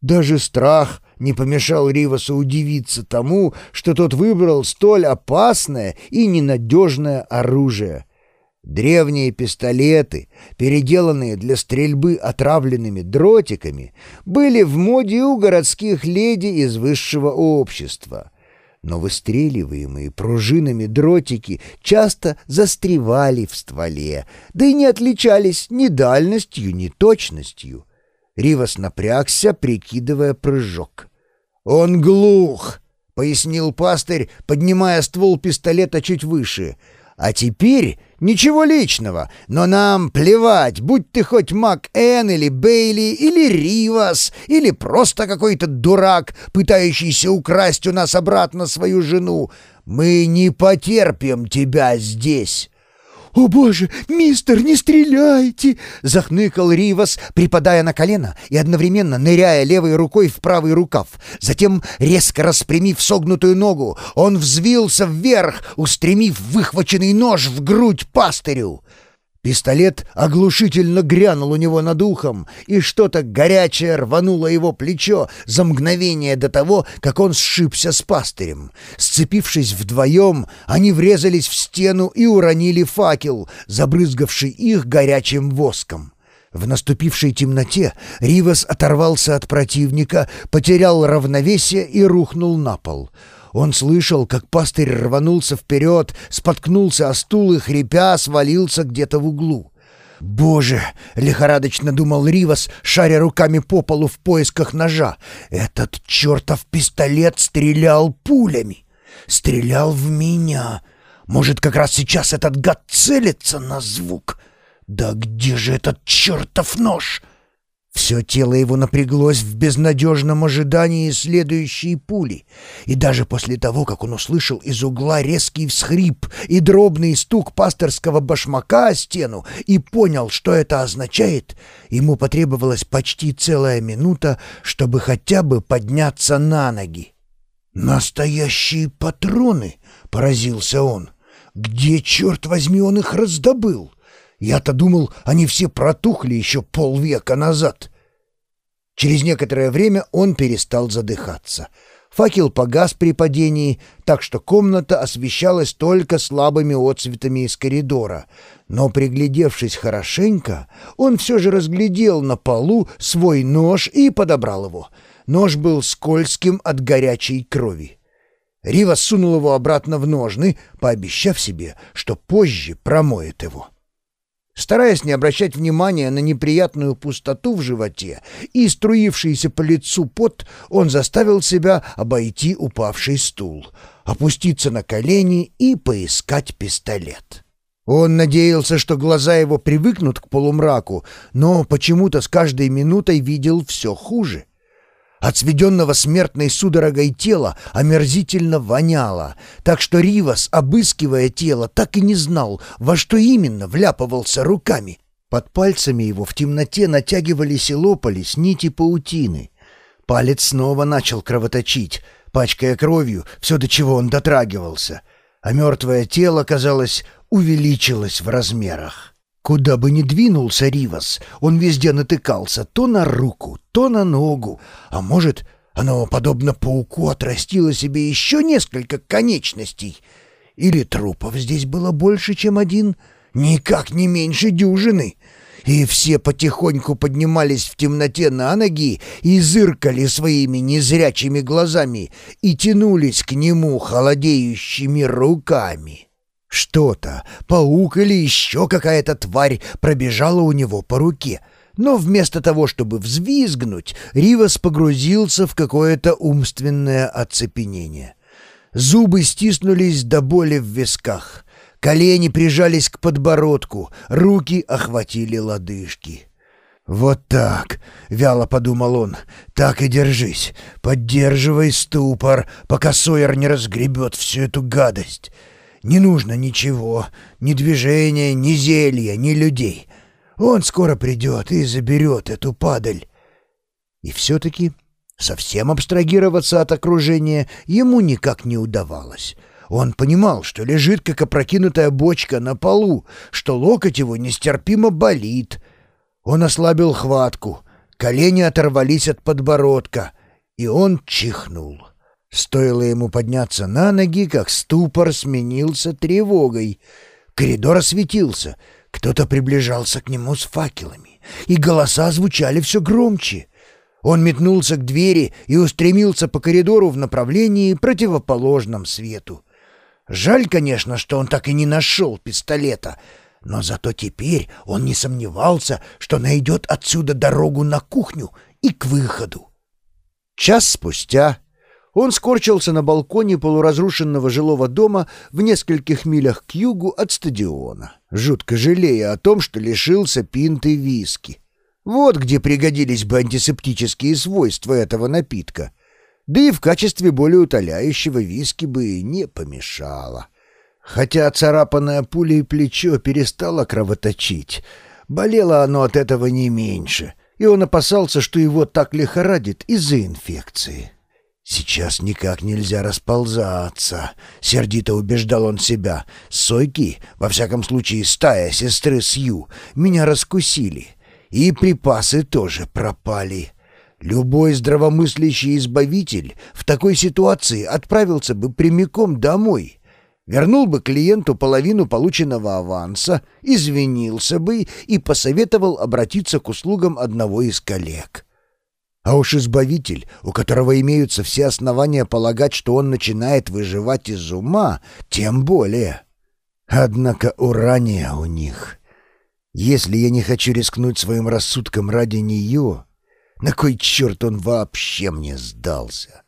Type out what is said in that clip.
Даже страх не помешал Ривасу удивиться тому, что тот выбрал столь опасное и ненадежное оружие. Древние пистолеты, переделанные для стрельбы отравленными дротиками, были в моде у городских леди из высшего общества. Но выстреливаемые пружинами дротики часто застревали в стволе, да и не отличались ни дальностью, ни точностью. Ривас напрягся, прикидывая прыжок. «Он глух!» — пояснил пастырь, поднимая ствол пистолета чуть выше. «А теперь ничего личного, но нам плевать, будь ты хоть Мак Эн или Бейли или Ривас, или просто какой-то дурак, пытающийся украсть у нас обратно свою жену. Мы не потерпим тебя здесь!» «О боже, мистер, не стреляйте!» — захныкал Ривас, припадая на колено и одновременно ныряя левой рукой в правый рукав. Затем, резко распрямив согнутую ногу, он взвился вверх, устремив выхваченный нож в грудь пастырю. Пистолет оглушительно грянул у него над ухом, и что-то горячее рвануло его плечо за мгновение до того, как он сшибся с пастырем. Сцепившись вдвоем, они врезались в стену и уронили факел, забрызгавший их горячим воском. В наступившей темноте Ривас оторвался от противника, потерял равновесие и рухнул на пол — он слышал, как пастырь рванулся вперед, споткнулся о стул и, хрипя, свалился где-то в углу. «Боже!» — лихорадочно думал Ривас, шаря руками по полу в поисках ножа. «Этот чертов пистолет стрелял пулями! Стрелял в меня! Может, как раз сейчас этот гад целится на звук? Да где же этот чертов нож?» Все тело его напряглось в безнадежном ожидании следующей пули, и даже после того, как он услышал из угла резкий всхрип и дробный стук пасторского башмака о стену и понял, что это означает, ему потребовалась почти целая минута, чтобы хотя бы подняться на ноги. «Настоящие патроны!» — поразился он. «Где, черт возьми, он их раздобыл?» Я-то думал, они все протухли еще полвека назад. Через некоторое время он перестал задыхаться. Факел погас при падении, так что комната освещалась только слабыми отцветами из коридора. Но, приглядевшись хорошенько, он все же разглядел на полу свой нож и подобрал его. Нож был скользким от горячей крови. Рива сунул его обратно в ножны, пообещав себе, что позже промоет его. Стараясь не обращать внимания на неприятную пустоту в животе и струившийся по лицу пот, он заставил себя обойти упавший стул, опуститься на колени и поискать пистолет. Он надеялся, что глаза его привыкнут к полумраку, но почему-то с каждой минутой видел все хуже. От сведенного смертной судорогой тела омерзительно воняло, так что Ривас, обыскивая тело, так и не знал, во что именно вляпывался руками. Под пальцами его в темноте натягивались и лопались нити паутины. Палец снова начал кровоточить, пачкая кровью все, до чего он дотрагивался, а мертвое тело, казалось, увеличилось в размерах. Куда бы ни двинулся Ривас, он везде натыкался то на руку, то на ногу, а может, оно, подобно пауку, отрастило себе еще несколько конечностей. Или трупов здесь было больше, чем один, никак не меньше дюжины. И все потихоньку поднимались в темноте на ноги и зыркали своими незрячими глазами и тянулись к нему холодеющими руками. Что-то, паук или еще какая-то тварь пробежала у него по руке, но вместо того, чтобы взвизгнуть, Ривас погрузился в какое-то умственное оцепенение. Зубы стиснулись до боли в висках, колени прижались к подбородку, руки охватили лодыжки. «Вот так», — вяло подумал он, — «так и держись, поддерживай ступор, пока Сойер не разгребет всю эту гадость». Не нужно ничего, ни движения, ни зелья, ни людей. Он скоро придет и заберет эту падаль. И все-таки совсем абстрагироваться от окружения ему никак не удавалось. Он понимал, что лежит, как опрокинутая бочка на полу, что локоть его нестерпимо болит. Он ослабил хватку. колени оторвались от подбородка, и он чихнул. Стоило ему подняться на ноги, как ступор сменился тревогой. Коридор осветился, кто-то приближался к нему с факелами, и голоса звучали все громче. Он метнулся к двери и устремился по коридору в направлении, противоположном свету. Жаль, конечно, что он так и не нашел пистолета, но зато теперь он не сомневался, что найдет отсюда дорогу на кухню и к выходу. Час спустя он скорчился на балконе полуразрушенного жилого дома в нескольких милях к югу от стадиона, жутко жалея о том, что лишился пинты виски. Вот где пригодились бы антисептические свойства этого напитка. Да и в качестве более утоляющего виски бы не помешало. Хотя царапанное пулей плечо перестало кровоточить, болело оно от этого не меньше, и он опасался, что его так лихорадит из-за инфекции. «Сейчас никак нельзя расползаться», — сердито убеждал он себя. «Сойки, во всяком случае стая сестры Сью, меня раскусили, и припасы тоже пропали». Любой здравомыслящий избавитель в такой ситуации отправился бы прямиком домой, вернул бы клиенту половину полученного аванса, извинился бы и посоветовал обратиться к услугам одного из коллег. А уж избавитель, у которого имеются все основания полагать, что он начинает выживать из ума, тем более. Однако урания у них. Если я не хочу рискнуть своим рассудком ради нее, на кой черт он вообще мне сдался?